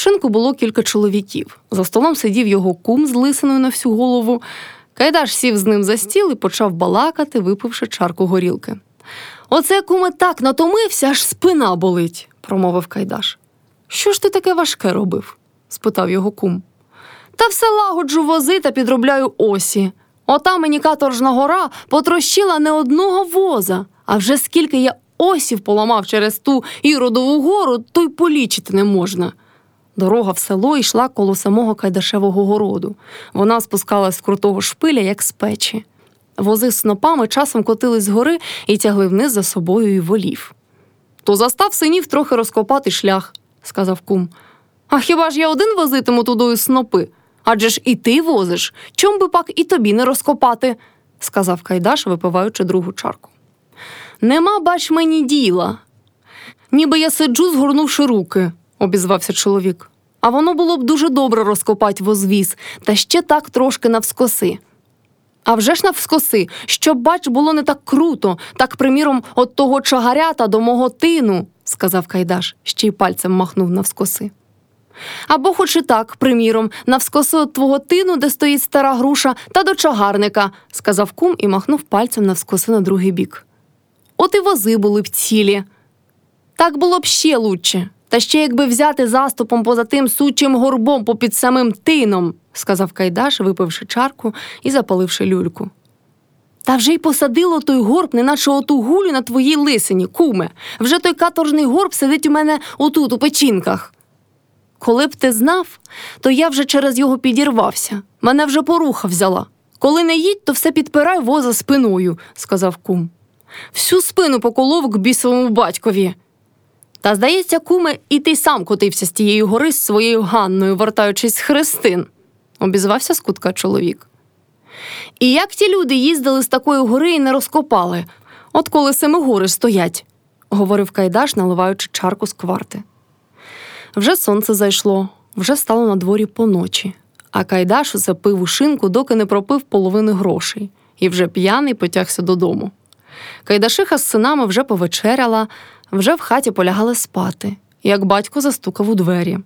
шинку було кілька чоловіків. За столом сидів його кум з лисиною на всю голову. Кайдаш сів з ним за стіл і почав балакати, випивши чарку горілки. Оце куме так натомився, аж спина болить, промовив Кайдаш. Що ж ти таке важке робив? спитав його кум. Та все лагоджу вози та підробляю осі. Ота мені каторжна гора потрощила не одного воза, а вже скільки я осів поламав через ту іродову гору, то й полічити не можна. Дорога в село йшла коло самого Кайдашевого городу. Вона спускалась з крутого шпиля, як з печі. Вози з снопами часом котились з гори і тягли вниз за собою і волів. То застав синів трохи розкопати шлях, сказав кум. А хіба ж я один возитиму тудою снопи? Адже ж і ти возиш, чом би пак і тобі не розкопати, сказав Кайдаш, випиваючи другу чарку. Нема, бач, мені діла. Ніби я сиджу, згорнувши руки, обізвався чоловік. А воно було б дуже добре розкопать возвіз, та ще так трошки навскоси. А вже ж навскоси, щоб, бач, було не так круто, так, приміром, от того чагарята до мого тину, сказав Кайдаш, ще й пальцем махнув навскоси. Або хоч і так, приміром, навскоси от твого тину, де стоїть стара груша, та до чагарника, сказав кум і махнув пальцем навскоси на другий бік. От і вози були б цілі. Так було б ще лучше. Та ще якби взяти заступом поза тим сучим горбом попід самим тином, сказав Кайдаш, випивши чарку і запаливши люльку. Та вже й посадило той горб, неначе оту гулю на твоїй лисині, куме. Вже той каторжний горб сидить у мене отут, у печінках. Коли б ти знав, то я вже через його підірвався. Мене вже поруха взяла. Коли не їдь, то все підпирай воза спиною, сказав кум. Всю спину поколов к бісовому батькові. Та, здається, куме, і ти сам котився з тієї гори з своєю Ганною, вертаючись з хрестин, обізвався з кутка чоловік. І як ті люди їздили з такої гори і не розкопали, от коли семигори стоять, говорив Кайдаш, наливаючи чарку з кварти. Вже сонце зайшло, вже стало на дворі поночі, а Кайдаш усе пив у шинку, доки не пропив половини грошей, і вже п'яний потягся додому. Кайдашиха з синами вже повечеряла, вже в хаті полягали спати, як батько застукав у двері.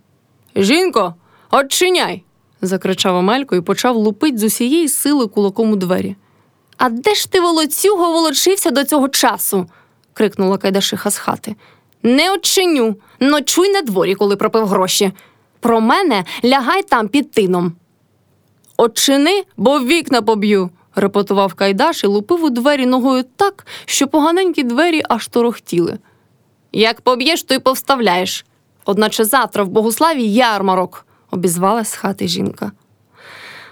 Жінко, odчиняй. закричав Омелько і почав лупить з усієї сили кулаком у двері. А де ж ти, волоцюго, волочився до цього часу? крикнула Кайдашиха з хати. Не очиню, ночуй на дворі, коли пропив гроші. Про мене лягай там під тином. Очини, бо вікна поб'ю, репетував Кайдаш і лупив у двері ногою так, що поганенькі двері аж торохтіли. Як поб'єш, то й повставляєш. Одначе завтра в Богуславі ярмарок, обізвалась з хати жінка.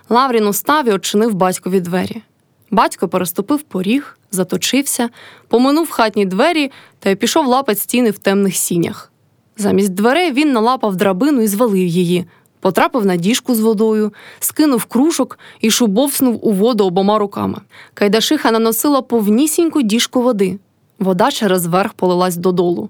Лаврін устав і очинив батькові двері. Батько переступив поріг, заточився, поминув хатні двері та й пішов лапать стіни в темних сінях. Замість дверей він налапав драбину і звалив її, потрапив на діжку з водою, скинув кружок і шубовснув у воду обома руками. Кайдашиха наносила повнісіньку діжку води. Вода через верх полилась додолу.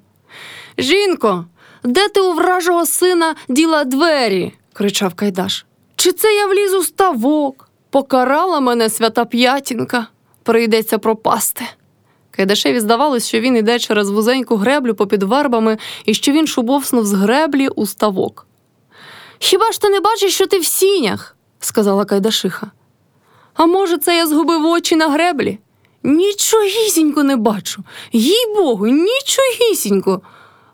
Жінко, де ти у вражого сина діла двері? кричав Кайдаш. Чи це я влізу в ставок? Покарала мене свята п'ятінка, прийдеться пропасти. Кайдашеві здавалось, що він іде через вузеньку греблю попід вербами і що він шубовснув з греблі у ставок. Хіба ж ти не бачиш, що ти в сінях? сказала Кайдашиха. А може, це я згубив очі на греблі? Нічогісінько не бачу, їй богу, нічогісінько.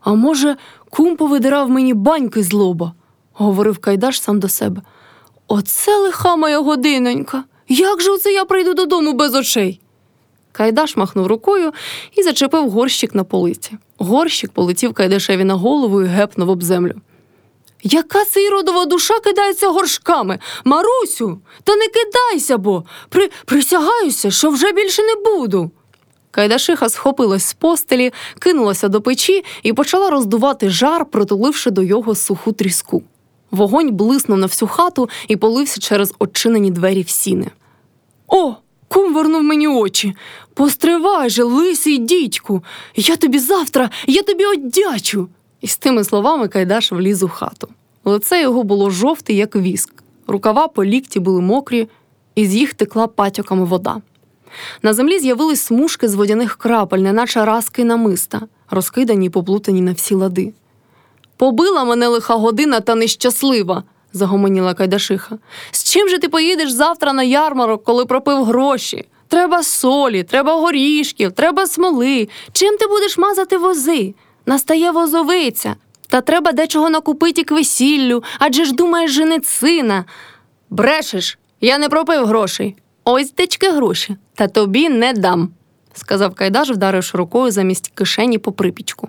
А може, кум повидирав мені баньки з лоба, говорив Кайдаш сам до себе. Оце лиха моя годинонька. Як же оце я прийду додому без очей? Кайдаш махнув рукою і зачепив горщик на полиці. Горщик полетів Кайдашеві на голову і гепнув об землю. Яка це іродова душа кидається горшками? Марусю, та не кидайся, бо При... присягаюся, що вже більше не буду. Кайдашиха схопилась з постелі, кинулася до печі і почала роздувати жар, притуливши до його суху тріску. Вогонь блиснув на всю хату і полився через очинені двері в сіни. О, кум вернув мені очі. Постривай же, лисий дідьку. Я тобі завтра, я тобі одячу. І з тими словами Кайдаш вліз у хату. Лице його було жовте, як віск, рукава по лікті були мокрі, і з їх текла патьоками вода. На землі з'явились смужки з водяних крапель, неначе разки намиста, розкидані й поплутані на всі лади. Побила мене лиха година та нещаслива, загомоніла Кайдашиха. З чим же ти поїдеш завтра на ярмарок, коли пропив гроші? Треба солі, треба горішків, треба смоли. Чим ти будеш мазати вози? Настає возовиця. Та треба дечого накупити к весіллю, адже ж думаєш, женить сина. Брешеш, я не пропив грошей. Ось течки гроші, та тобі не дам, сказав Кайдаш, вдаривши рукою замість кишені по припічку.